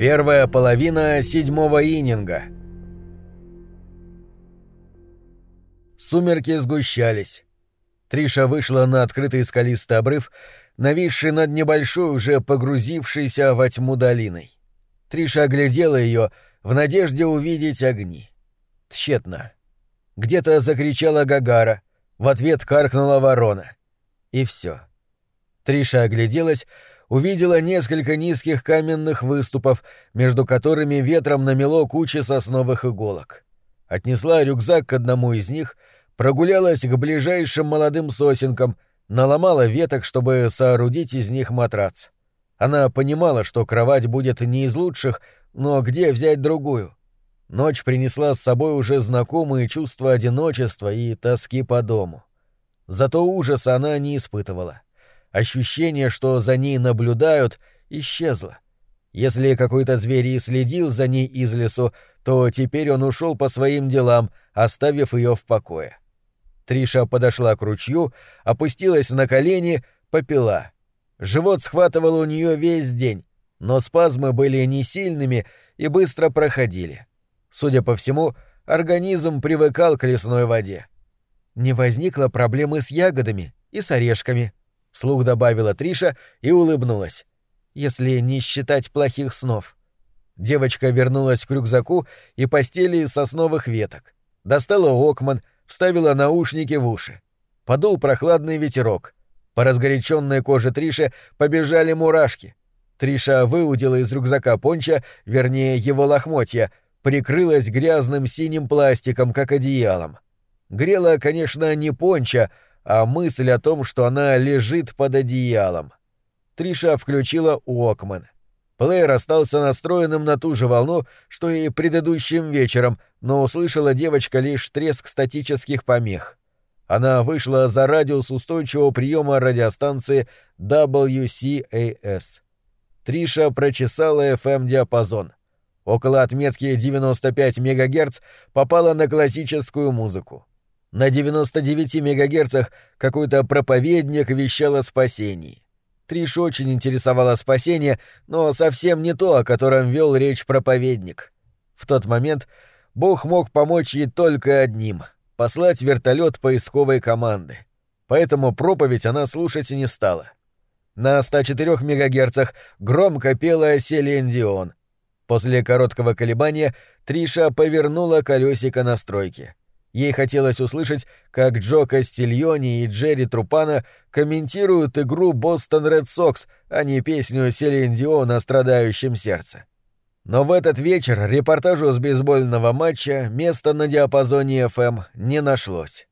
Первая половина седьмого ининга. Сумерки сгущались. Триша вышла на открытый скалистый обрыв, нависший над небольшой, уже погрузившейся во тьму долиной. Триша оглядела ее в надежде увидеть огни. Тщетно. Где-то закричала Гагара, в ответ каркнула ворона. И все. Триша огляделась, увидела несколько низких каменных выступов, между которыми ветром намело кучи сосновых иголок. Отнесла рюкзак к одному из них, прогулялась к ближайшим молодым сосенкам, наломала веток, чтобы соорудить из них матрац. Она понимала, что кровать будет не из лучших, но где взять другую? Ночь принесла с собой уже знакомые чувства одиночества и тоски по дому. Зато ужаса она не испытывала. Ощущение, что за ней наблюдают, исчезло. Если какой-то зверь и следил за ней из лесу, то теперь он ушел по своим делам, оставив ее в покое. Триша подошла к ручью, опустилась на колени, попила. Живот схватывал у нее весь день, но спазмы были не сильными и быстро проходили. Судя по всему, организм привыкал к лесной воде. Не возникло проблемы с ягодами и с орешками, вслух добавила Триша и улыбнулась. Если не считать плохих снов. Девочка вернулась к рюкзаку и постели из сосновых веток. Достала окман, вставила наушники в уши. Подул прохладный ветерок. По разгоряченной коже Триши побежали мурашки. Триша выудила из рюкзака понча, вернее, его лохмотья, прикрылась грязным синим пластиком, как одеялом. Грела, конечно, не понча, а мысль о том, что она лежит под одеялом. Триша включила Уокман. Плеер остался настроенным на ту же волну, что и предыдущим вечером, но услышала девочка лишь треск статических помех. Она вышла за радиус устойчивого приема радиостанции WCAS. Триша прочесала FM-диапазон. Около отметки 95 МГц попала на классическую музыку. На 99 МГц какой-то проповедник вещал о спасении. Триш очень интересовало спасение, но совсем не то, о котором вел речь проповедник. В тот момент Бог мог помочь ей только одним — послать вертолет поисковой команды. Поэтому проповедь она слушать не стала. На 104 МГц громко пела Селин Дион. После короткого колебания Триша повернула колесико настройки. Ей хотелось услышать, как Джо Кастильони и Джерри Трупана комментируют игру «Бостон Ред Сокс», а не песню Селин Дион о страдающем сердце. Но в этот вечер репортажу с бейсбольного матча места на диапазоне FM не нашлось.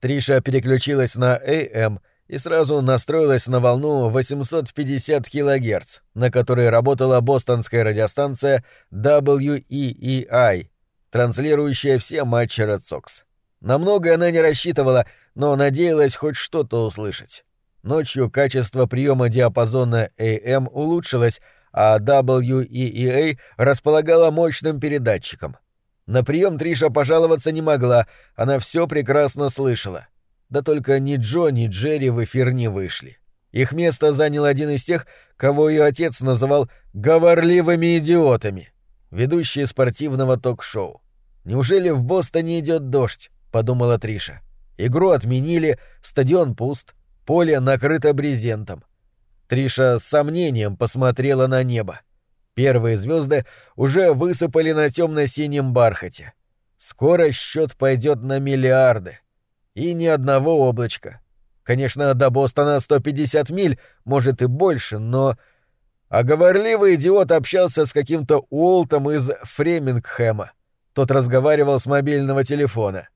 Триша переключилась на AM и сразу настроилась на волну 850 кГц, на которой работала бостонская радиостанция WEEI, транслирующая все матчи Red Sox. На многое она не рассчитывала, но надеялась хоть что-то услышать. Ночью качество приема диапазона AM улучшилось, а WEEA располагала мощным передатчиком. На прием Триша пожаловаться не могла, она все прекрасно слышала. Да только ни Джо, ни Джерри в эфир не вышли. Их место занял один из тех, кого ее отец называл «говорливыми идиотами», ведущий спортивного ток-шоу. Неужели в Бостоне идет дождь? подумала Триша. Игру отменили, стадион пуст, поле накрыто брезентом. Триша с сомнением посмотрела на небо. Первые звезды уже высыпали на темно-синем бархате. Скоро счет пойдет на миллиарды. И ни одного облачка. Конечно, до Бостона 150 миль, может и больше, но а говорливый идиот общался с каким-то Уолтом из Фремингхэма. Тот разговаривал с мобильного телефона.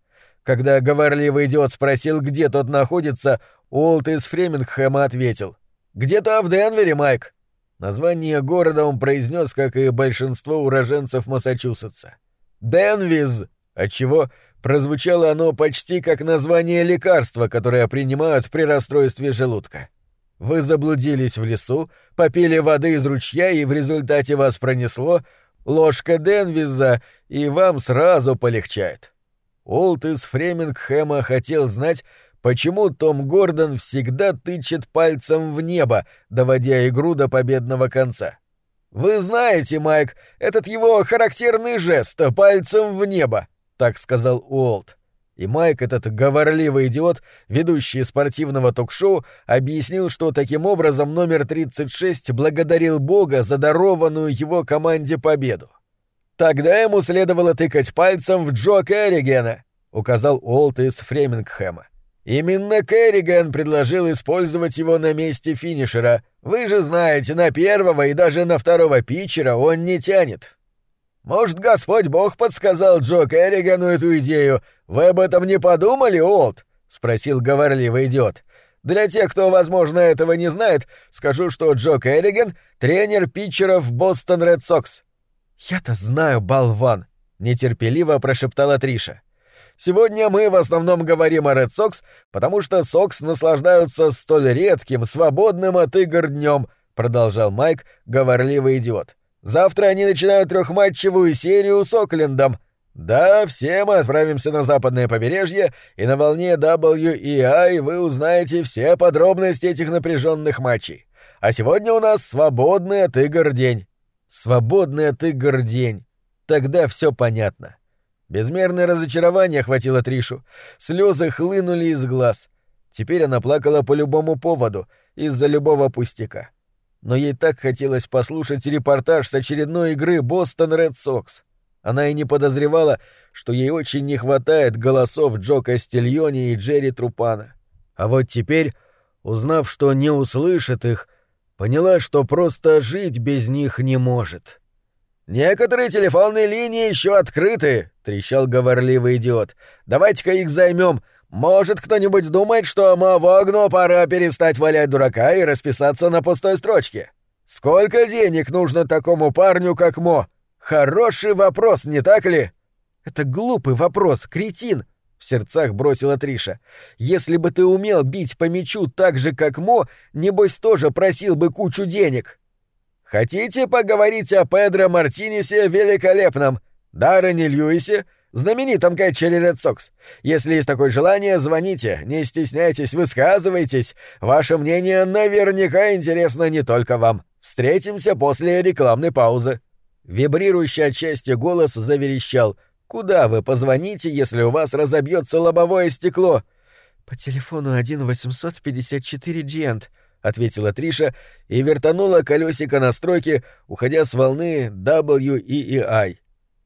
Когда говорливый идиот спросил, где тот находится, Уолт из Фремингхэма ответил. «Где-то в Денвере, Майк». Название города он произнес, как и большинство уроженцев Массачусетса. «Денвиз», отчего прозвучало оно почти как название лекарства, которое принимают при расстройстве желудка. Вы заблудились в лесу, попили воды из ручья, и в результате вас пронесло ложка Денвиза, и вам сразу полегчает. Олд из Фремингхэма хотел знать, почему Том Гордон всегда тычет пальцем в небо, доводя игру до победного конца. «Вы знаете, Майк, этот его характерный жест пальцем в небо», — так сказал Уолт. И Майк, этот говорливый идиот, ведущий спортивного ток-шоу, объяснил, что таким образом номер 36 благодарил Бога за дарованную его команде победу. «Тогда ему следовало тыкать пальцем в Джо Керригена», — указал Уолт из Фремингхэма. Именно Керриган предложил использовать его на месте финишера. Вы же знаете, на первого и даже на второго питчера он не тянет. Может, Господь Бог подсказал Джо Керригану эту идею. Вы об этом не подумали, Олд? спросил говорливый идиот. Для тех, кто, возможно, этого не знает, скажу, что Джо Керриган — тренер питчеров Бостон Ред Сокс. «Я-то знаю, болван!» — нетерпеливо прошептала Триша. Сегодня мы в основном говорим о Red Sox, потому что Сокс наслаждаются столь редким, свободным от игр днем, продолжал Майк, говорливый идиот. Завтра они начинают трехматчевую серию с Оклендом. Да, все мы отправимся на западное побережье, и на волне WEI вы узнаете все подробности этих напряженных матчей. А сегодня у нас свободный от игр день. Свободный от игр день. Тогда все понятно. Безмерное разочарование охватило Тришу. Слезы хлынули из глаз. Теперь она плакала по любому поводу, из-за любого пустяка. Но ей так хотелось послушать репортаж с очередной игры «Бостон Ред Сокс». Она и не подозревала, что ей очень не хватает голосов Джо Кастильони и Джерри Трупана. А вот теперь, узнав, что не услышит их, поняла, что просто жить без них не может. «Некоторые телефонные линии еще открыты», — трещал говорливый идиот. «Давайте-ка их займем. Может, кто-нибудь думает, что Мавогну пора перестать валять дурака и расписаться на пустой строчке? Сколько денег нужно такому парню, как Мо? Хороший вопрос, не так ли?» «Это глупый вопрос, кретин», — в сердцах бросила Триша. «Если бы ты умел бить по мячу так же, как Мо, небось тоже просил бы кучу денег». Хотите поговорить о Педро Мартинесе великолепном, Даррене Льюисе, знаменитом кэтчере Ред Сокс? Если есть такое желание, звоните, не стесняйтесь, высказывайтесь. Ваше мнение наверняка интересно не только вам. Встретимся после рекламной паузы». Вибрирующий от счастья голос заверещал. «Куда вы позвоните, если у вас разобьется лобовое стекло?» «По телефону 1 854 Джент», — ответила Триша и вертанула колесико настройки, уходя с волны WEEI.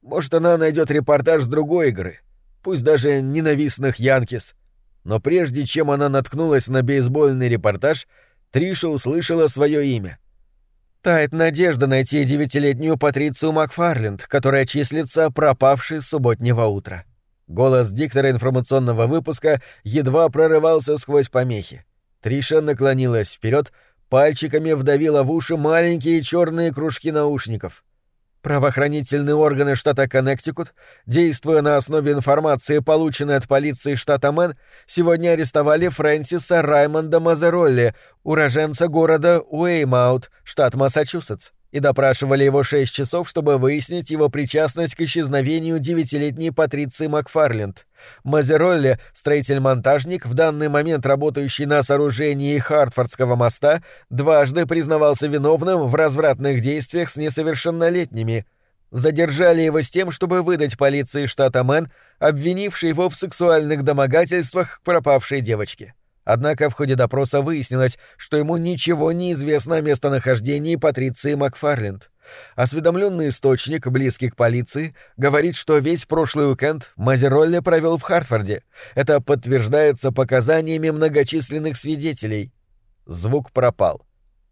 Может, она найдет репортаж с другой игры, пусть даже ненавистных Янкис. Но прежде чем она наткнулась на бейсбольный репортаж, Триша услышала свое имя. Тает надежда найти девятилетнюю Патрицию Макфарленд, которая числится пропавшей с субботнего утра. Голос диктора информационного выпуска едва прорывался сквозь помехи. Триша наклонилась вперед, пальчиками вдавила в уши маленькие черные кружки наушников. Правоохранительные органы штата Коннектикут, действуя на основе информации, полученной от полиции штата Мэн, сегодня арестовали Фрэнсиса Раймонда Мазеролли, уроженца города Уэймаут, штат Массачусетс и допрашивали его шесть часов, чтобы выяснить его причастность к исчезновению девятилетней Патриции Макфарленд. Мазеролли, строитель-монтажник, в данный момент работающий на сооружении Хартфордского моста, дважды признавался виновным в развратных действиях с несовершеннолетними. Задержали его с тем, чтобы выдать полиции штата Мэн, обвинившей его в сексуальных домогательствах к пропавшей девочке. Однако в ходе допроса выяснилось, что ему ничего не известно о местонахождении Патриции Макфарленд. Осведомленный источник, близкий к полиции, говорит, что весь прошлый уикенд Мазеролли провел в Хартфорде. Это подтверждается показаниями многочисленных свидетелей. Звук пропал.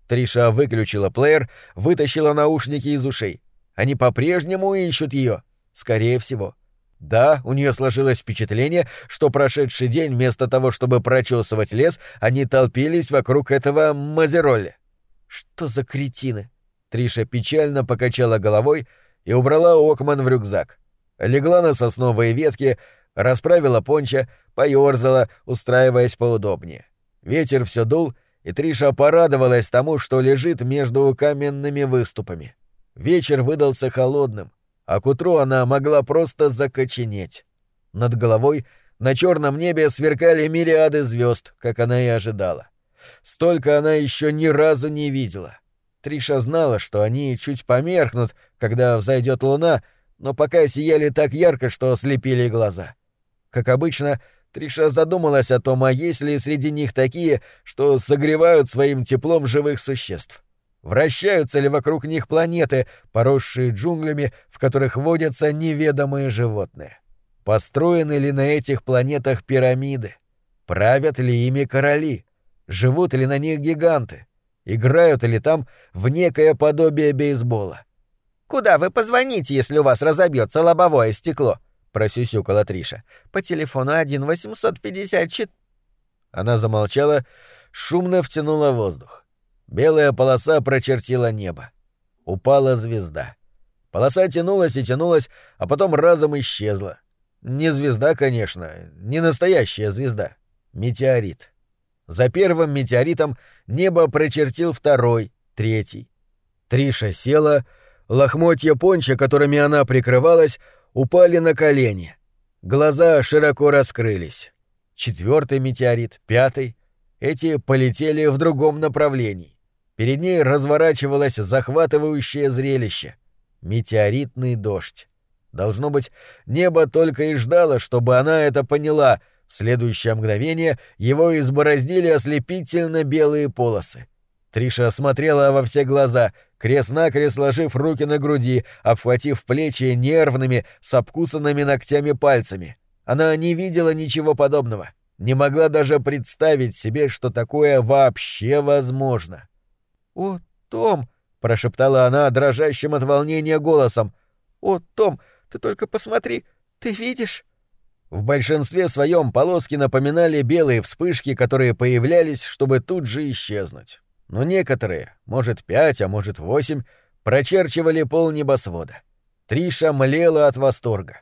Триша выключила плеер, вытащила наушники из ушей. Они по-прежнему ищут ее. Скорее всего. Да, у нее сложилось впечатление, что прошедший день вместо того, чтобы прочесывать лес, они толпились вокруг этого Мазеролли. Что за кретины? Триша печально покачала головой и убрала Окман в рюкзак. Легла на сосновые ветки, расправила понча, поёрзала, устраиваясь поудобнее. Ветер все дул, и Триша порадовалась тому, что лежит между каменными выступами. Вечер выдался холодным, а к утру она могла просто закоченеть. Над головой на черном небе сверкали мириады звезд, как она и ожидала. Столько она еще ни разу не видела. Триша знала, что они чуть померкнут, когда взойдет луна, но пока сияли так ярко, что слепили глаза. Как обычно, Триша задумалась о том, а есть ли среди них такие, что согревают своим теплом живых существ. Вращаются ли вокруг них планеты, поросшие джунглями, в которых водятся неведомые животные? Построены ли на этих планетах пирамиды? Правят ли ими короли? Живут ли на них гиганты? Играют ли там в некое подобие бейсбола? «Куда вы позвоните, если у вас разобьется лобовое стекло?» просюсюкала Триша. По телефону 1 854. Она замолчала, шумно втянула воздух. Белая полоса прочертила небо. Упала звезда. Полоса тянулась и тянулась, а потом разом исчезла. Не звезда, конечно, не настоящая звезда. Метеорит. За первым метеоритом небо прочертил второй, третий. Триша села, лохмотья понча, которыми она прикрывалась, упали на колени. Глаза широко раскрылись. Четвертый метеорит, пятый. Эти полетели в другом направлении. Перед ней разворачивалось захватывающее зрелище. Метеоритный дождь. Должно быть, небо только и ждало, чтобы она это поняла. В следующее мгновение его избороздили ослепительно белые полосы. Триша осмотрела во все глаза, крест-накрест сложив руки на груди, обхватив плечи нервными, с обкусанными ногтями пальцами. Она не видела ничего подобного, не могла даже представить себе, что такое вообще возможно. «О, Том!» — прошептала она дрожащим от волнения голосом. «О, Том, ты только посмотри, ты видишь?» В большинстве своем полоски напоминали белые вспышки, которые появлялись, чтобы тут же исчезнуть но некоторые, может пять, а может восемь, прочерчивали пол небосвода. Триша млела от восторга.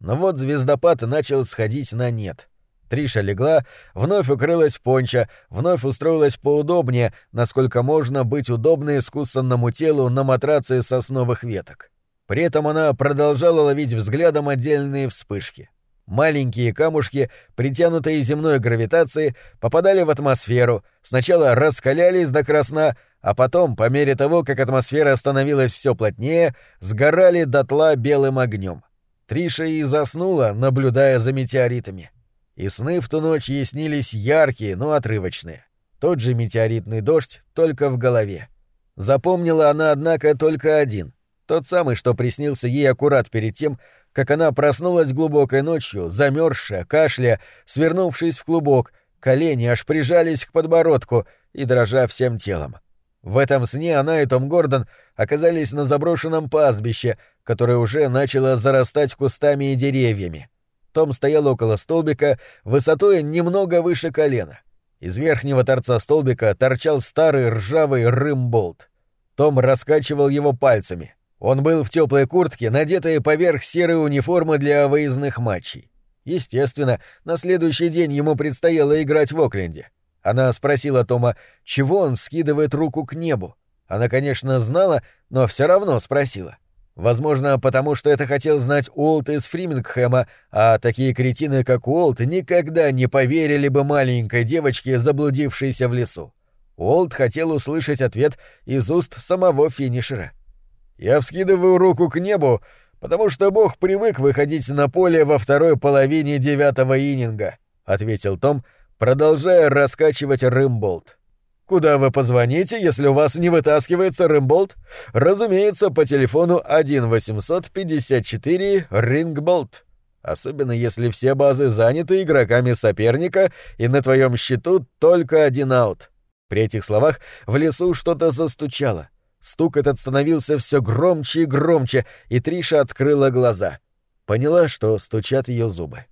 Но вот звездопад начал сходить на нет. Триша легла, вновь укрылась понча, вновь устроилась поудобнее, насколько можно быть удобной искусственному телу на матраце сосновых веток. При этом она продолжала ловить взглядом отдельные вспышки. Маленькие камушки, притянутые земной гравитацией, попадали в атмосферу, сначала раскалялись до красна, а потом, по мере того, как атмосфера становилась все плотнее, сгорали дотла белым огнем. Триша и заснула, наблюдая за метеоритами. И сны в ту ночь ей снились яркие, но отрывочные. Тот же метеоритный дождь, только в голове. Запомнила она, однако, только один. Тот самый, что приснился ей аккурат перед тем, как она проснулась глубокой ночью, замерзшая, кашля, свернувшись в клубок, колени аж прижались к подбородку и дрожа всем телом. В этом сне она и Том Гордон оказались на заброшенном пастбище, которое уже начало зарастать кустами и деревьями. Том стоял около столбика, высотой немного выше колена. Из верхнего торца столбика торчал старый ржавый рым-болт. Том раскачивал его пальцами — он был в теплой куртке, надетой поверх серой униформы для выездных матчей. Естественно, на следующий день ему предстояло играть в Окленде. Она спросила Тома, чего он вскидывает руку к небу. Она, конечно, знала, но все равно спросила. Возможно, потому что это хотел знать Уолт из Фримингхэма, а такие кретины, как Уолт, никогда не поверили бы маленькой девочке, заблудившейся в лесу. Уолт хотел услышать ответ из уст самого финишера. — я вскидываю руку к небу, потому что Бог привык выходить на поле во второй половине девятого ининга, ответил Том, продолжая раскачивать рымболт. Куда вы позвоните, если у вас не вытаскивается рымболт? Разумеется, по телефону 1 854 рингболт. Особенно если все базы заняты игроками соперника и на твоем счету только один аут. При этих словах в лесу что-то застучало. Стук этот становился все громче и громче, и Триша открыла глаза. Поняла, что стучат ее зубы.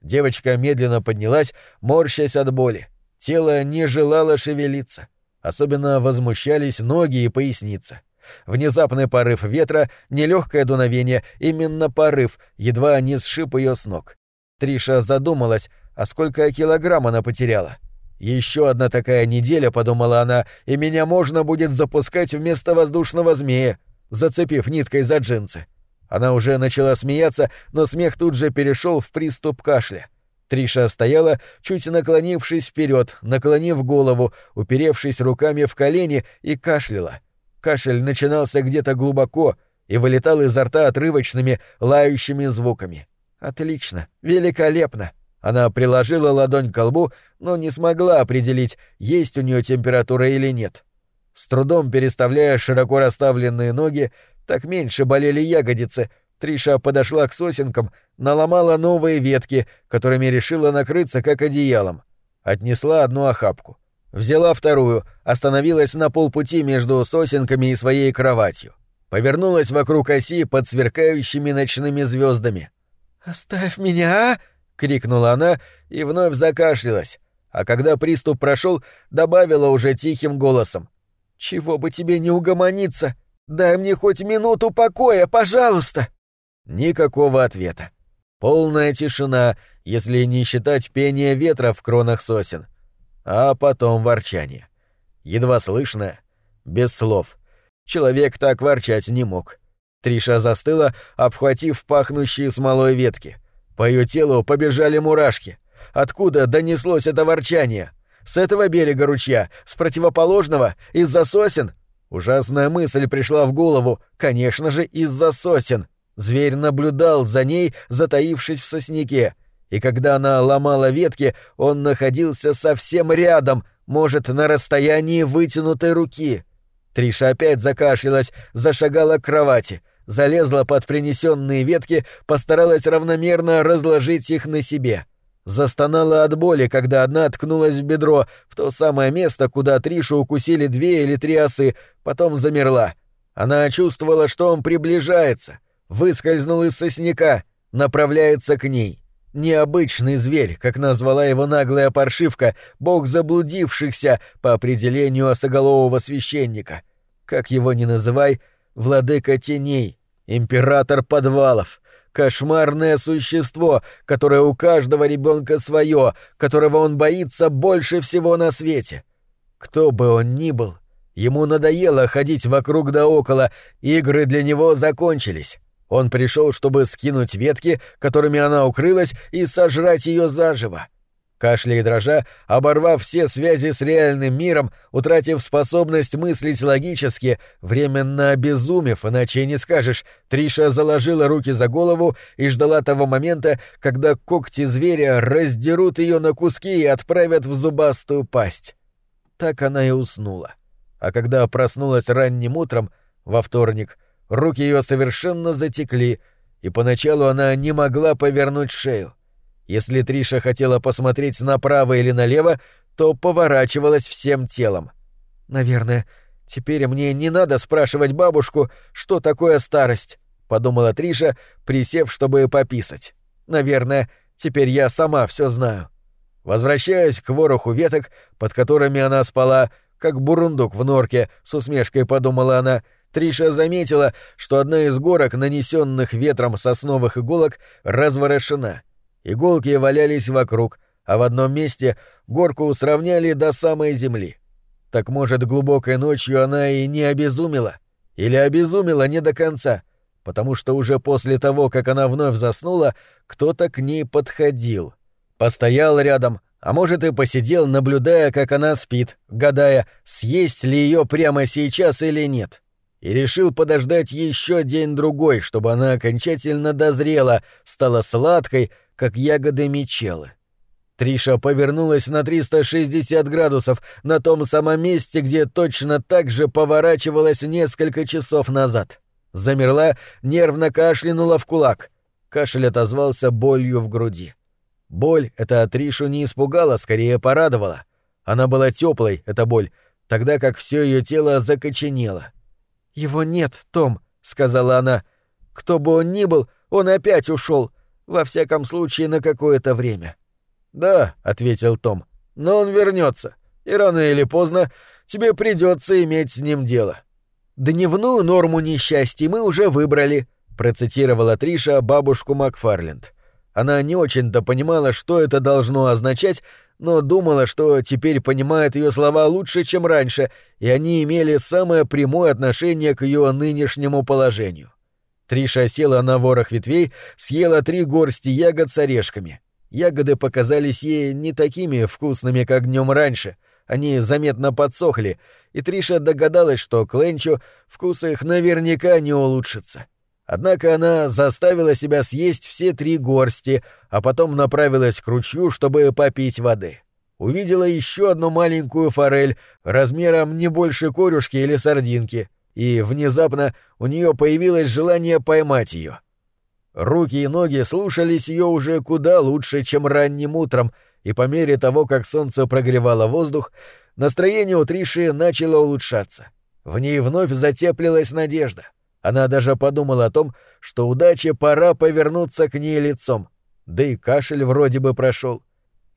Девочка медленно поднялась, морщась от боли. Тело не желало шевелиться. Особенно возмущались ноги и поясница. Внезапный порыв ветра, нелегкое дуновение, именно порыв, едва не сшиб ее с ног. Триша задумалась, а сколько килограмм она потеряла — еще одна такая неделя, подумала она, и меня можно будет запускать вместо воздушного змея, зацепив ниткой за джинсы. Она уже начала смеяться, но смех тут же перешел в приступ кашля. Триша стояла, чуть наклонившись вперед, наклонив голову, уперевшись руками в колени и кашляла. Кашель начинался где-то глубоко и вылетал изо рта отрывочными, лающими звуками. Отлично, великолепно. Она приложила ладонь к колбу, но не смогла определить, есть у нее температура или нет. С трудом переставляя широко расставленные ноги, так меньше болели ягодицы, Триша подошла к сосенкам, наломала новые ветки, которыми решила накрыться как одеялом. Отнесла одну охапку. Взяла вторую, остановилась на полпути между сосенками и своей кроватью. Повернулась вокруг оси под сверкающими ночными звездами. «Оставь меня!» а!» — крикнула она и вновь закашлялась, а когда приступ прошел, добавила уже тихим голосом. «Чего бы тебе не угомониться? Дай мне хоть минуту покоя, пожалуйста!» Никакого ответа. Полная тишина, если не считать пения ветра в кронах сосен. А потом ворчание. Едва слышное, без слов. Человек так ворчать не мог. Триша застыла, обхватив пахнущие смолой ветки. По ее телу побежали мурашки. Откуда донеслось это ворчание? С этого берега ручья, с противоположного, из-за сосен? Ужасная мысль пришла в голову, конечно же, из-за сосен. Зверь наблюдал за ней, затаившись в сосняке, и когда она ломала ветки, он находился совсем рядом, может, на расстоянии вытянутой руки. Триша опять закашлялась, зашагала к кровати, залезла под принесенные ветки, постаралась равномерно разложить их на себе. Застонала от боли, когда одна ткнулась в бедро, в то самое место, куда Тришу укусили две или три осы, потом замерла. Она чувствовала, что он приближается — выскользнул из сосняка, направляется к ней. Необычный зверь, как назвала его наглая паршивка, бог заблудившихся по определению осоголового священника. Как его ни называй, владыка теней, император подвалов, кошмарное существо, которое у каждого ребенка свое, которого он боится больше всего на свете. Кто бы он ни был, ему надоело ходить вокруг да около, игры для него закончились. Он пришел, чтобы скинуть ветки, которыми она укрылась, и сожрать ее заживо. Кашля и дрожа, оборвав все связи с реальным миром, утратив способность мыслить логически, временно обезумев, иначе не скажешь, Триша заложила руки за голову и ждала того момента, когда когти зверя раздерут ее на куски и отправят в зубастую пасть. Так она и уснула. А когда проснулась ранним утром, во вторник, — Руки ее совершенно затекли, и поначалу она не могла повернуть шею. Если Триша хотела посмотреть направо или налево, то поворачивалась всем телом. «Наверное, теперь мне не надо спрашивать бабушку, что такое старость», — подумала Триша, присев, чтобы пописать. «Наверное, теперь я сама все знаю». Возвращаясь к вороху веток, под которыми она спала, как бурундук в норке, с усмешкой подумала она — Триша заметила, что одна из горок, нанесенных ветром сосновых иголок, разворошена. Иголки валялись вокруг, а в одном месте горку сравняли до самой земли. Так может, глубокой ночью она и не обезумела? Или обезумела не до конца? Потому что уже после того, как она вновь заснула, кто-то к ней подходил. Постоял рядом, а может и посидел, наблюдая, как она спит, гадая, съесть ли ее прямо сейчас или нет. — и решил подождать еще день-другой, чтобы она окончательно дозрела, стала сладкой, как ягоды мечелы. Триша повернулась на 360 градусов на том самом месте, где точно так же поворачивалась несколько часов назад. Замерла, нервно кашлянула в кулак. Кашель отозвался болью в груди. Боль эта Тришу не испугала, скорее порадовала. Она была теплой, эта боль, тогда как все ее тело закоченело. — «Его нет, Том», — сказала она. «Кто бы он ни был, он опять ушел. Во всяком случае, на какое-то время». «Да», — ответил Том, — «но он вернется, и рано или поздно тебе придется иметь с ним дело». «Дневную норму несчастья мы уже выбрали», — процитировала Триша бабушку Макфарленд. Она не очень-то понимала, что это должно означать, но думала, что теперь понимает ее слова лучше, чем раньше, и они имели самое прямое отношение к ее нынешнему положению. Триша села на ворох ветвей, съела три горсти ягод с орешками. Ягоды показались ей не такими вкусными, как днем раньше, Они заметно подсохли, и Триша догадалась, что к Ленчу вкус их наверняка не улучшится. Однако она заставила себя съесть все три горсти, а потом направилась к ручью, чтобы попить воды. Увидела еще одну маленькую форель, размером не больше корюшки или сардинки, и внезапно у нее появилось желание поймать ее. Руки и ноги слушались ее уже куда лучше, чем ранним утром, и по мере того, как солнце прогревало воздух, настроение у Триши начало улучшаться. В ней вновь затеплилась надежда — она даже подумала о том, что удаче пора повернуться к ней лицом. Да и кашель вроде бы прошел.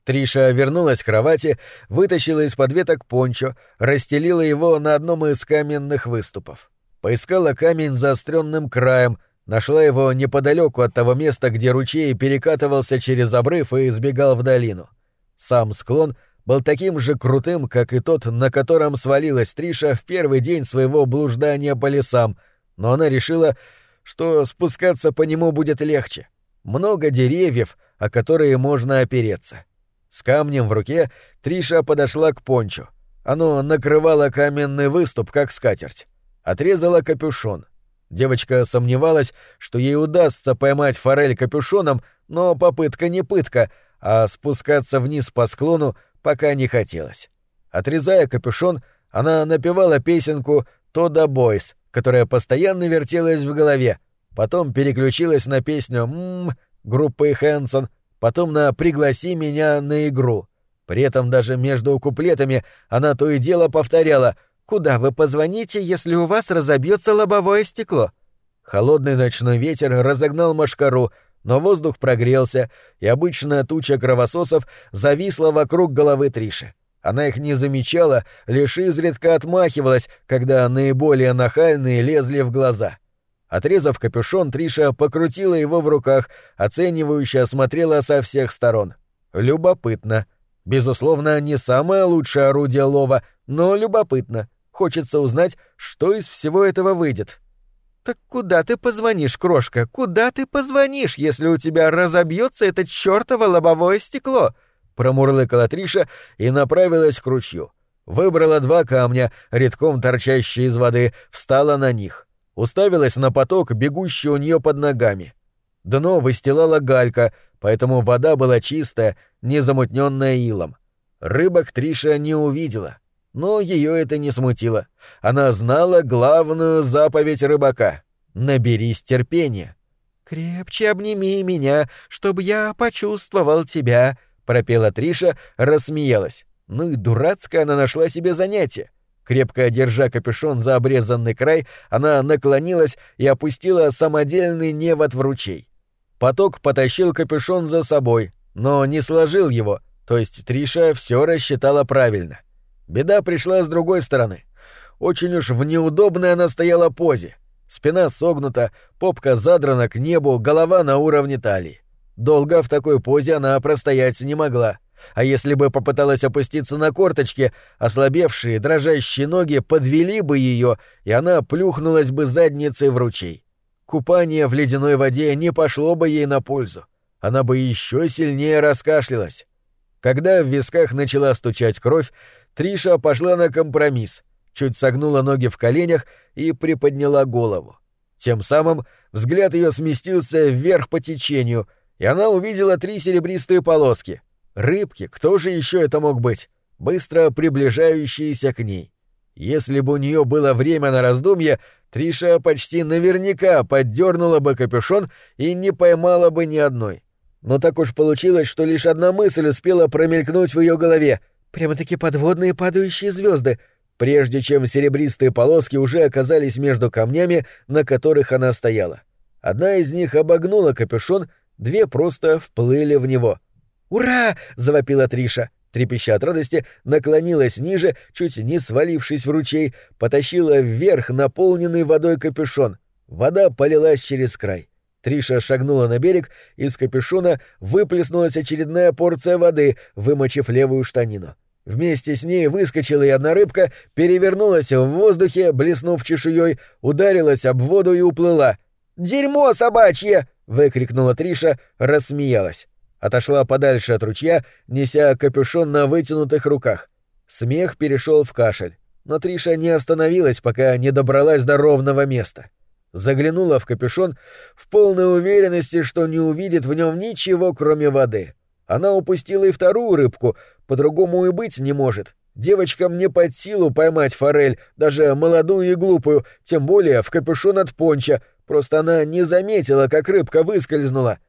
Триша вернулась к кровати, вытащила из-под веток пончо, расстелила его на одном из каменных выступов. Поискала камень заостренным краем, нашла его неподалеку от того места, где ручей перекатывался через обрыв и сбегал в долину. Сам склон был таким же крутым, как и тот, на котором свалилась Триша в первый день своего блуждания по лесам — но она решила, что спускаться по нему будет легче. Много деревьев, о которые можно опереться. С камнем в руке Триша подошла к пончу. Оно накрывало каменный выступ, как скатерть. Отрезала капюшон. Девочка сомневалась, что ей удастся поймать форель капюшоном, но попытка не пытка, а спускаться вниз по склону пока не хотелось. Отрезая капюшон, она напевала песенку «Тода Бойс», которая постоянно вертелась в голове, потом переключилась на песню «Ммм» группы Хэнсон, потом на «Пригласи меня на игру». При этом даже между куплетами она то и дело повторяла «Куда вы позвоните, если у вас разобьется лобовое стекло?» Холодный ночной ветер разогнал машкару, но воздух прогрелся, и обычная туча кровососов зависла вокруг головы Триши. Она их не замечала, лишь изредка отмахивалась, когда наиболее нахальные лезли в глаза. Отрезав капюшон, Триша покрутила его в руках, оценивающе осмотрела со всех сторон. Любопытно. Безусловно, не самое лучшее орудие лова, но любопытно. Хочется узнать, что из всего этого выйдет. «Так куда ты позвонишь, крошка? Куда ты позвонишь, если у тебя разобьется это чёртово лобовое стекло?» Промурлыкала Триша и направилась к ручью. Выбрала два камня, редком торчащие из воды, встала на них. Уставилась на поток, бегущий у нее под ногами. Дно выстилала галька, поэтому вода была чистая, не замутненная илом. Рыбок Триша не увидела, но ее это не смутило. Она знала главную заповедь рыбака — наберись терпения. «Крепче обними меня, чтобы я почувствовал тебя», — пропела Триша, рассмеялась. Ну и дурацкая она нашла себе занятие. Крепко держа капюшон за обрезанный край, она наклонилась и опустила самодельный невод в ручей. Поток потащил капюшон за собой, но не сложил его, то есть Триша все рассчитала правильно. Беда пришла с другой стороны. Очень уж в неудобной она стояла позе. Спина согнута, попка задрана к небу, голова на уровне талии. Долго в такой позе она простоять не могла. А если бы попыталась опуститься на корточки, ослабевшие, дрожащие ноги подвели бы ее, и она плюхнулась бы задницей в ручей. Купание в ледяной воде не пошло бы ей на пользу. Она бы еще сильнее раскашлялась. Когда в висках начала стучать кровь, Триша пошла на компромисс, чуть согнула ноги в коленях и приподняла голову. Тем самым взгляд ее сместился вверх по течению — и она увидела три серебристые полоски. Рыбки, кто же еще это мог быть? Быстро приближающиеся к ней. Если бы у нее было время на раздумье, Триша почти наверняка поддернула бы капюшон и не поймала бы ни одной. Но так уж получилось, что лишь одна мысль успела промелькнуть в ее голове. Прямо-таки подводные падающие звезды, прежде чем серебристые полоски уже оказались между камнями, на которых она стояла. Одна из них обогнула капюшон две просто вплыли в него. «Ура!» — завопила Триша. Трепеща от радости, наклонилась ниже, чуть не свалившись в ручей, потащила вверх наполненный водой капюшон. Вода полилась через край. Триша шагнула на берег, из капюшона выплеснулась очередная порция воды, вымочив левую штанину. Вместе с ней выскочила и одна рыбка, перевернулась в воздухе, блеснув чешуей, ударилась об воду и уплыла. «Дерьмо собачье!» — выкрикнула Триша, рассмеялась. Отошла подальше от ручья, неся капюшон на вытянутых руках. Смех перешел в кашель, но Триша не остановилась, пока не добралась до ровного места. Заглянула в капюшон в полной уверенности, что не увидит в нем ничего, кроме воды. Она упустила и вторую рыбку, по-другому и быть не может. Девочкам не под силу поймать форель, даже молодую и глупую, тем более в капюшон от понча, просто она не заметила, как рыбка выскользнула.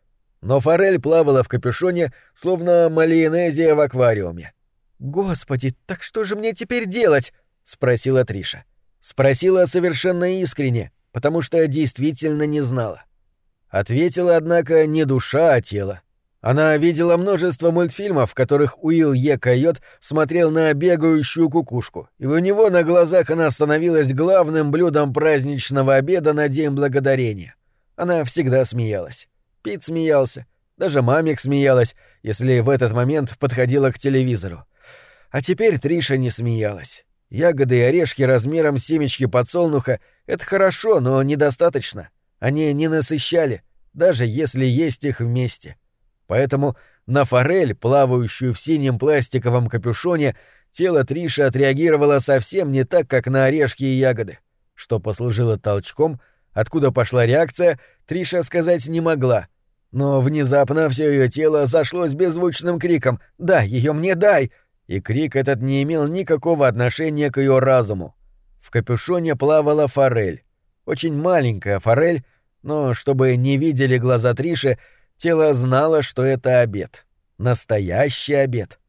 Но форель плавала в капюшоне, словно малиенезия в аквариуме. «Господи, так что же мне теперь делать?» — спросила Триша. Спросила совершенно искренне, потому что действительно не знала. Ответила, однако, не душа, а тело. Она видела множество мультфильмов, в которых Уилл Е. Койот смотрел на бегающую кукушку, и у него на глазах она становилась главным блюдом праздничного обеда на День Благодарения. Она всегда смеялась. Пит смеялся. Даже мамик смеялась, если в этот момент подходила к телевизору. А теперь Триша не смеялась. Ягоды и орешки размером семечки подсолнуха — это хорошо, но недостаточно. Они не насыщали, даже если есть их вместе. — Поэтому на форель, плавающую в синем пластиковом капюшоне, тело Триши отреагировало совсем не так, как на орешки и ягоды. Что послужило толчком, откуда пошла реакция, Триша сказать не могла. Но внезапно все ее тело зашлось беззвучным криком «Дай ее мне, дай!» И крик этот не имел никакого отношения к ее разуму. В капюшоне плавала форель. Очень маленькая форель, но чтобы не видели глаза Триши, Тело знало, что это обед. Настоящий обед.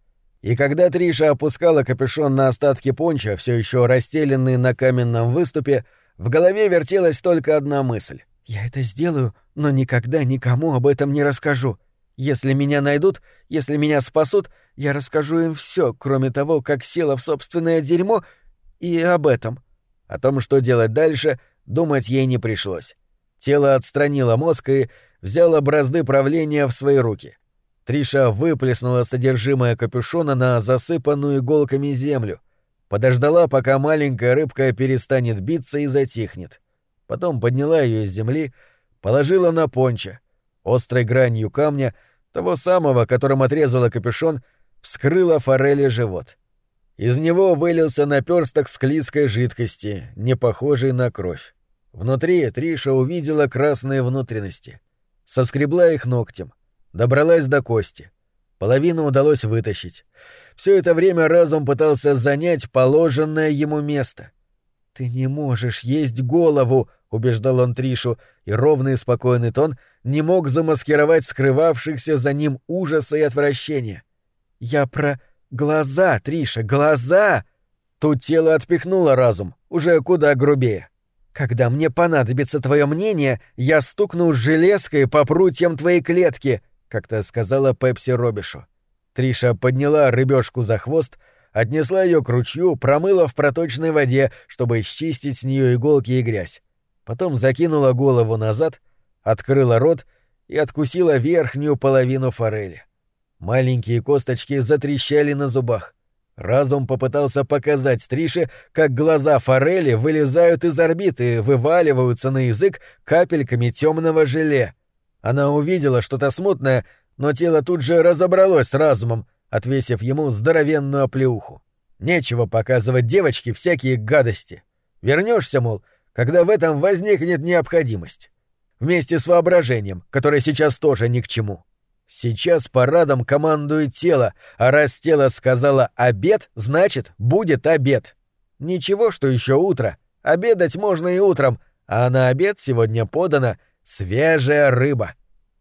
И когда Триша опускала капюшон на остатки понча, все еще расстеленные на каменном выступе, в голове вертелась только одна мысль. «Я это сделаю, но никогда никому об этом не расскажу. Если меня найдут, если меня спасут, я расскажу им все, кроме того, как села в собственное дерьмо, и об этом». О том, что делать дальше, думать ей не пришлось. Тело отстранило мозг и взяла бразды правления в свои руки. Триша выплеснула содержимое капюшона на засыпанную иголками землю, подождала, пока маленькая рыбка перестанет биться и затихнет. Потом подняла ее из земли, положила на понча. Острой гранью камня, того самого, которым отрезала капюшон, вскрыла форели живот. Из него вылился наперсток склизкой жидкости, не похожей на кровь. Внутри Триша увидела красные внутренности соскребла их ногтем, добралась до кости. Половину удалось вытащить. Все это время разум пытался занять положенное ему место. «Ты не можешь есть голову», — убеждал он Тришу, и ровный спокойный тон не мог замаскировать скрывавшихся за ним ужаса и отвращения. «Я про глаза, Триша, глаза!» Тут тело отпихнуло разум, уже куда грубее. Когда мне понадобится твое мнение, я стукну железкой по прутьям твоей клетки, как-то сказала Пепси Робишу. Триша подняла рыбешку за хвост, отнесла ее к ручью, промыла в проточной воде, чтобы счистить с нее иголки и грязь. Потом закинула голову назад, открыла рот и откусила верхнюю половину форели. Маленькие косточки затрещали на зубах. Разум попытался показать Стрише, как глаза форели вылезают из орбиты и вываливаются на язык капельками темного желе. Она увидела что-то смутное, но тело тут же разобралось с разумом, отвесив ему здоровенную оплеуху. Нечего показывать девочке всякие гадости. Вернешься, мол, когда в этом возникнет необходимость. Вместе с воображением, которое сейчас тоже ни к чему. Сейчас парадом командует тело, а раз тело сказала «обед», значит, будет обед. Ничего, что еще утро. Обедать можно и утром, а на обед сегодня подана свежая рыба.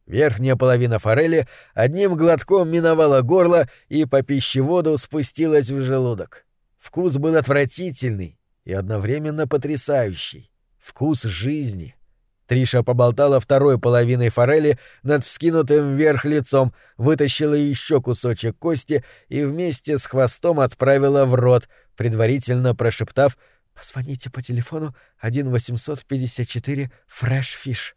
Верхняя половина форели одним глотком миновала горло и по пищеводу спустилась в желудок. Вкус был отвратительный и одновременно потрясающий. Вкус жизни — Триша поболтала второй половиной форели над вскинутым вверх лицом, вытащила еще кусочек кости и вместе с хвостом отправила в рот, предварительно прошептав «Позвоните по телефону 1-854 Фрэш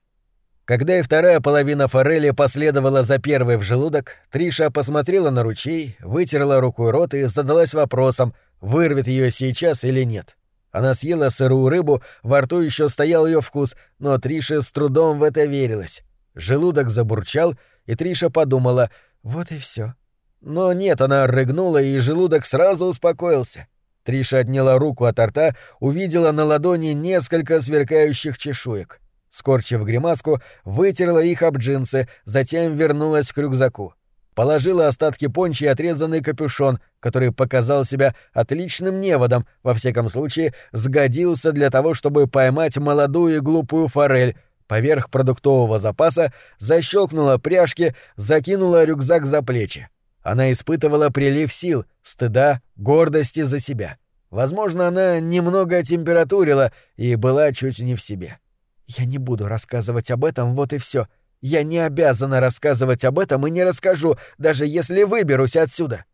Когда и вторая половина форели последовала за первой в желудок, Триша посмотрела на ручей, вытерла рукой рот и задалась вопросом, вырвет ее сейчас или нет. Она съела сырую рыбу, во рту еще стоял ее вкус, но Триша с трудом в это верилась. Желудок забурчал, и Триша подумала «Вот и все. Но нет, она рыгнула, и желудок сразу успокоился. Триша отняла руку от рта, увидела на ладони несколько сверкающих чешуек. Скорчив гримаску, вытерла их об джинсы, затем вернулась к рюкзаку. Положила остатки пончи и отрезанный капюшон, который показал себя отличным неводом, во всяком случае, сгодился для того, чтобы поймать молодую и глупую форель, поверх продуктового запаса, защелкнула пряжки, закинула рюкзак за плечи. Она испытывала прилив сил, стыда, гордости за себя. Возможно, она немного температурила и была чуть не в себе. «Я не буду рассказывать об этом, вот и все. Я не обязана рассказывать об этом и не расскажу, даже если выберусь отсюда.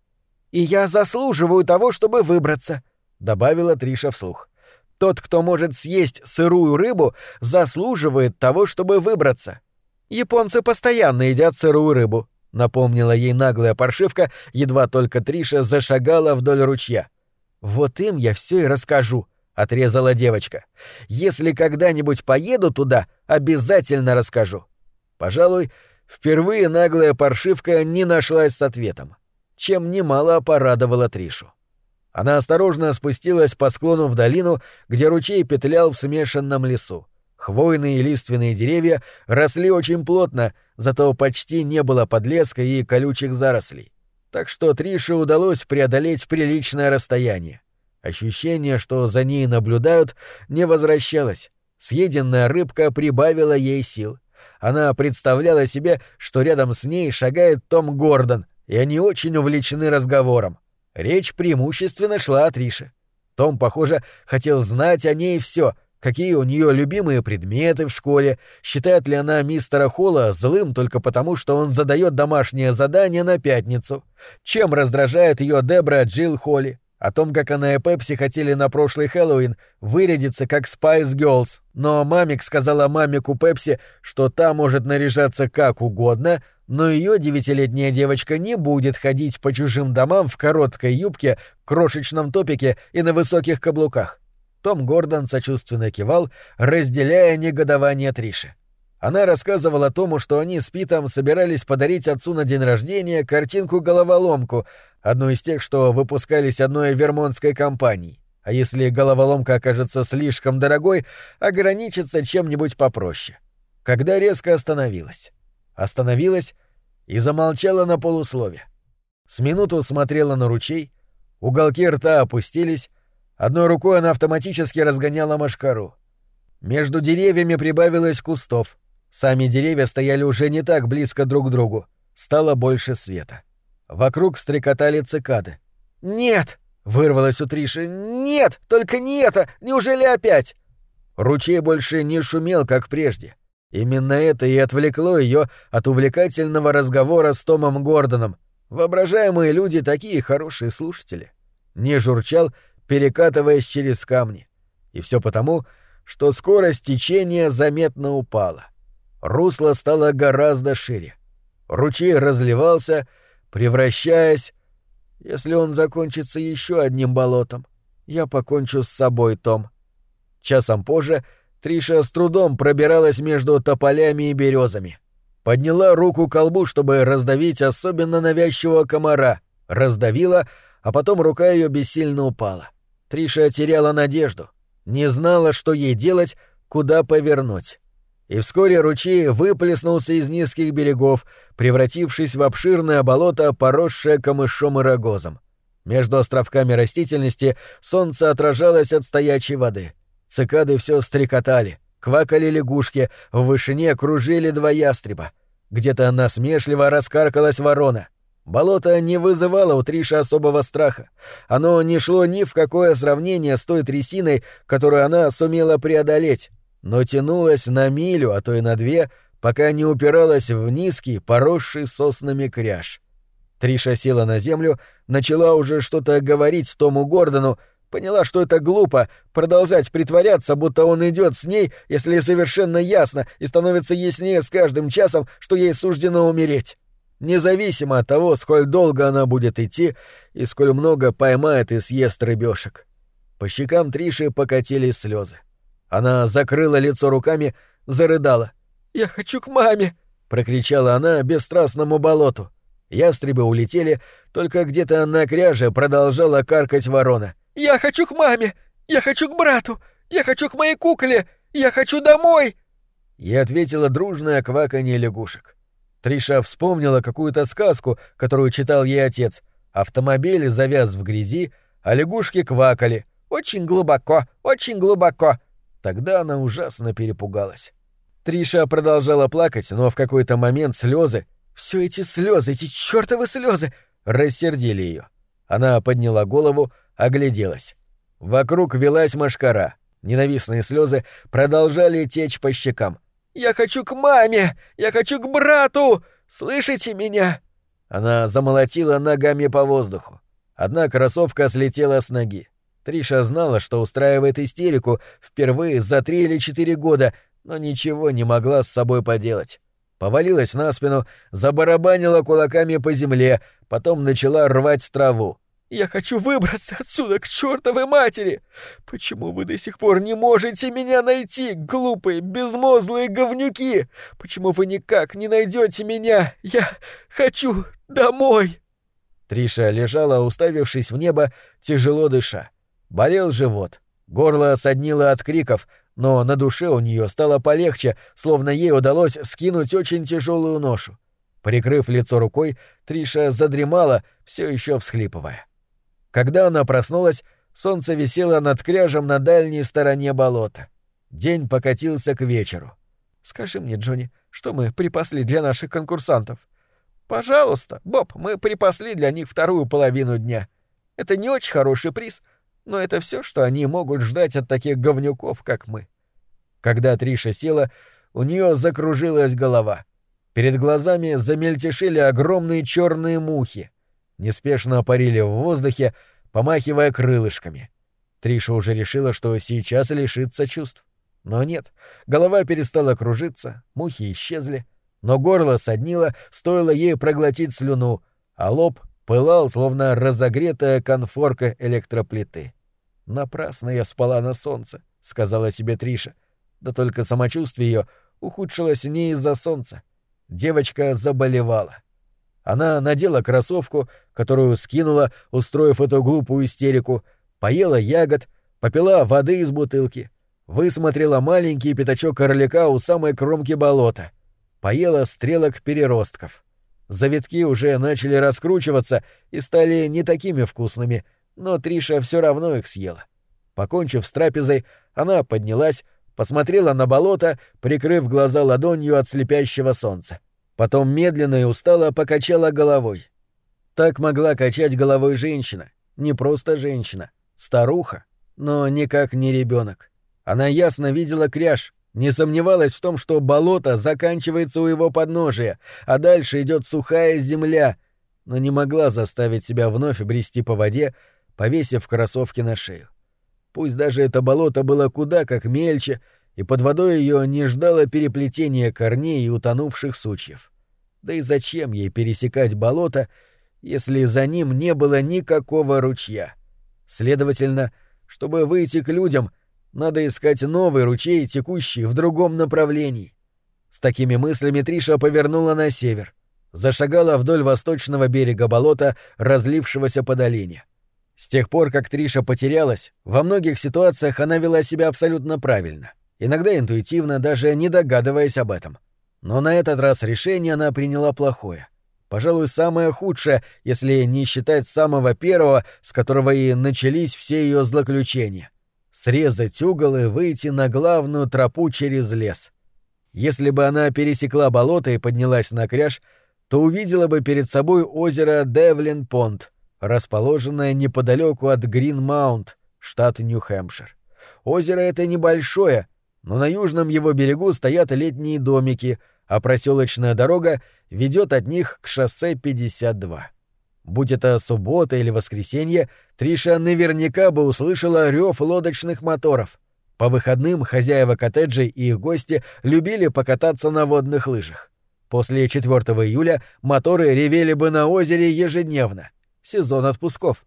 И я заслуживаю того, чтобы выбраться», — добавила Триша вслух. Тот, кто может съесть сырую рыбу, заслуживает того, чтобы выбраться. Японцы постоянно едят сырую рыбу, напомнила ей наглая паршивка, едва только Триша зашагала вдоль ручья. Вот им я все и расскажу, отрезала девочка. Если когда-нибудь поеду туда, обязательно расскажу. Пожалуй, впервые наглая паршивка не нашлась с ответом, чем немало порадовала Тришу. Она осторожно спустилась по склону в долину, где ручей петлял в смешанном лесу. Хвойные и лиственные деревья росли очень плотно, зато почти не было подлеска и колючих зарослей. Так что Трише удалось преодолеть приличное расстояние. Ощущение, что за ней наблюдают, не возвращалось. Съеденная рыбка прибавила ей сил. Она представляла себе, что рядом с ней шагает Том Гордон, и они очень увлечены разговором. Речь преимущественно шла о Трише. Том, похоже, хотел знать о ней все, какие у нее любимые предметы в школе, считает ли она мистера Холла злым только потому, что он задает домашнее задание на пятницу, чем раздражает ее Дебра Джилл Холли, о том, как она и Пепси хотели на прошлый Хэллоуин вырядиться как Spice Girls, но мамик сказала мамику Пепси, что та может наряжаться как угодно, но ее девятилетняя девочка не будет ходить по чужим домам в короткой юбке, крошечном топике и на высоких каблуках. Том Гордон сочувственно кивал, разделяя негодование Триши. Она рассказывала Тому, что они с Питом собирались подарить отцу на день рождения картинку-головоломку, одну из тех, что выпускались одной вермонтской компанией. А если головоломка окажется слишком дорогой, ограничится чем-нибудь попроще. Когда резко остановилась. Остановилась и замолчала на полуслове. С минуту смотрела на ручей, уголки рта опустились, одной рукой она автоматически разгоняла машкару. Между деревьями прибавилось кустов, сами деревья стояли уже не так близко друг к другу, стало больше света. Вокруг стрекотали цикады. «Нет!» — вырвалось у Триши. «Нет! Только не это! Неужели опять?» Ручей больше не шумел, как прежде. Именно это и отвлекло ее от увлекательного разговора с Томом Гордоном. Воображаемые люди такие хорошие слушатели. Не журчал, перекатываясь через камни. И все потому, что скорость течения заметно упала. Русло стало гораздо шире. Ручей разливался, превращаясь... Если он закончится еще одним болотом, я покончу с собой, Том. Часом позже — Триша с трудом пробиралась между тополями и березами. Подняла руку к колбу, чтобы раздавить особенно навязчивого комара. Раздавила, а потом рука ее бессильно упала. Триша теряла надежду. Не знала, что ей делать, куда повернуть. И вскоре ручей выплеснулся из низких берегов, превратившись в обширное болото, поросшее камышом и рогозом. Между островками растительности солнце отражалось от стоячей воды — Цикады все стрекотали, квакали лягушки, в вышине кружили два ястреба. Где-то насмешливо раскаркалась ворона. Болото не вызывало у Триши особого страха. Оно не шло ни в какое сравнение с той трясиной, которую она сумела преодолеть, но тянулось на милю, а то и на две, пока не упиралась в низкий, поросший соснами кряж. Триша села на землю, начала уже что-то говорить Тому Гордону, Поняла, что это глупо продолжать притворяться, будто он идет с ней, если совершенно ясно и становится яснее с каждым часом, что ей суждено умереть. Независимо от того, сколь долго она будет идти и сколь много поймает и съест рыбешек. По щекам Триши покатились слезы. Она закрыла лицо руками, зарыдала. «Я хочу к маме!» — прокричала она бесстрастному болоту. Ястребы улетели, только где-то на кряже продолжала каркать ворона. «Я хочу к маме! Я хочу к брату! Я хочу к моей кукле! Я хочу домой!» И ответила дружное кваканье лягушек. Триша вспомнила какую-то сказку, которую читал ей отец. Автомобиль завяз в грязи, а лягушки квакали. Очень глубоко, очень глубоко. Тогда она ужасно перепугалась. Триша продолжала плакать, но в какой-то момент слезы, все эти слезы, эти чертовы слезы, рассердили ее. Она подняла голову, огляделась. Вокруг велась машкара. Ненавистные слезы продолжали течь по щекам. «Я хочу к маме! Я хочу к брату! Слышите меня?» Она замолотила ногами по воздуху. Одна кроссовка слетела с ноги. Триша знала, что устраивает истерику впервые за три или четыре года, но ничего не могла с собой поделать. Повалилась на спину, забарабанила кулаками по земле, потом начала рвать траву. «Я хочу выбраться отсюда к чертовой матери! Почему вы до сих пор не можете меня найти, глупые, безмозглые говнюки? Почему вы никак не найдете меня? Я хочу домой!» Триша лежала, уставившись в небо, тяжело дыша. Болел живот. Горло соднило от криков, но на душе у нее стало полегче, словно ей удалось скинуть очень тяжелую ношу. Прикрыв лицо рукой, Триша задремала, все еще всхлипывая. Когда она проснулась, солнце висело над кряжем на дальней стороне болота. День покатился к вечеру. «Скажи мне, Джонни, что мы припасли для наших конкурсантов?» «Пожалуйста, Боб, мы припасли для них вторую половину дня. Это не очень хороший приз, но это все, что они могут ждать от таких говнюков, как мы». Когда Триша села, у нее закружилась голова. Перед глазами замельтешили огромные черные мухи неспешно парили в воздухе, помахивая крылышками. Триша уже решила, что сейчас лишится чувств. Но нет, голова перестала кружиться, мухи исчезли, но горло соднило, стоило ей проглотить слюну, а лоб пылал, словно разогретая конфорка электроплиты. «Напрасно я спала на солнце», — сказала себе Триша. Да только самочувствие ее ухудшилось не из-за солнца. Девочка заболевала. Она надела кроссовку, которую скинула, устроив эту глупую истерику, поела ягод, попила воды из бутылки, высмотрела маленький пятачок орлика у самой кромки болота, поела стрелок переростков. Завитки уже начали раскручиваться и стали не такими вкусными, но Триша все равно их съела. Покончив с трапезой, она поднялась, посмотрела на болото, прикрыв глаза ладонью от слепящего солнца. Потом медленно и устало покачала головой. Так могла качать головой женщина, не просто женщина, старуха, но никак не ребенок. Она ясно видела кряж, не сомневалась в том, что болото заканчивается у его подножия, а дальше идет сухая земля, но не могла заставить себя вновь брести по воде, повесив кроссовки на шею. Пусть даже это болото было куда как мельче, и под водой ее не ждало переплетения корней и утонувших сучьев. Да и зачем ей пересекать болото, если за ним не было никакого ручья? Следовательно, чтобы выйти к людям, надо искать новый ручей, текущий в другом направлении. С такими мыслями Триша повернула на север, зашагала вдоль восточного берега болота, разлившегося по долине. С тех пор, как Триша потерялась, во многих ситуациях она вела себя абсолютно правильно, иногда интуитивно, даже не догадываясь об этом. Но на этот раз решение она приняла плохое. Пожалуй, самое худшее, если не считать самого первого, с которого и начались все ее злоключения. Срезать угол и выйти на главную тропу через лес. Если бы она пересекла болото и поднялась на кряж, то увидела бы перед собой озеро Девлин-Понт, расположенное неподалеку от Грин-Маунт, штат Нью-Хэмпшир. Озеро это небольшое, но на южном его берегу стоят летние домики — а проселочная дорога ведет от них к шоссе 52. Будь это суббота или воскресенье, Триша наверняка бы услышала рев лодочных моторов. По выходным хозяева коттеджей и их гости любили покататься на водных лыжах. После 4 июля моторы ревели бы на озере ежедневно. Сезон отпусков.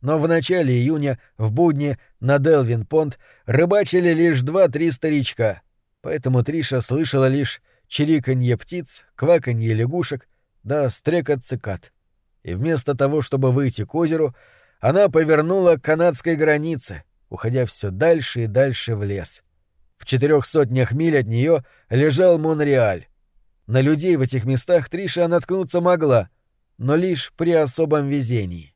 Но в начале июня, в будни, на Делвин-Понт рыбачили лишь два-три старичка, поэтому Триша слышала лишь чириканье птиц, кваканье лягушек, да стрекот цикад. И вместо того, чтобы выйти к озеру, она повернула к канадской границе, уходя все дальше и дальше в лес. В четырех сотнях миль от нее лежал Монреаль. На людей в этих местах Триша наткнуться могла, но лишь при особом везении.